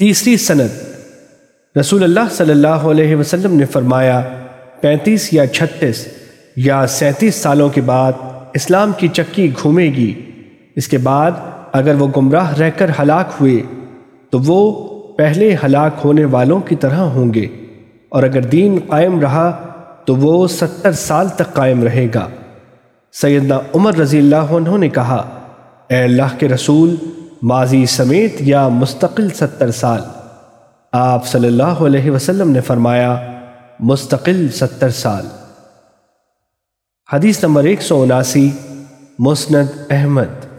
تیسری سند۔ رسول اللہ صلی اللہ علیہ وسلم نے فرمایا، پینتیس یا چھتیس یا سینتیس سالوں کے بعد اسلام کی چکی گھومے گی۔ اس کے بعد اگر وہ گمراہ رہ کر ہلاک ہوئے، تو وہ پہلے ہلاک ہونے والوں کی طرح ہوں گے۔ اور اگر دین قائم رہا، تو وہ ستر سال تک قائم رہے گا۔ سیدنا عمر رضی اللہ عنہ نے کہا، اے اللہ کے رسول ماضی سمیت یا مستقل ستر سال۔ آپ صلی اللہ علیہ وسلم نے فرمایا، مستقل ستر سال۔ حدیث نمبر ایک سو اناسی، مسند احمد۔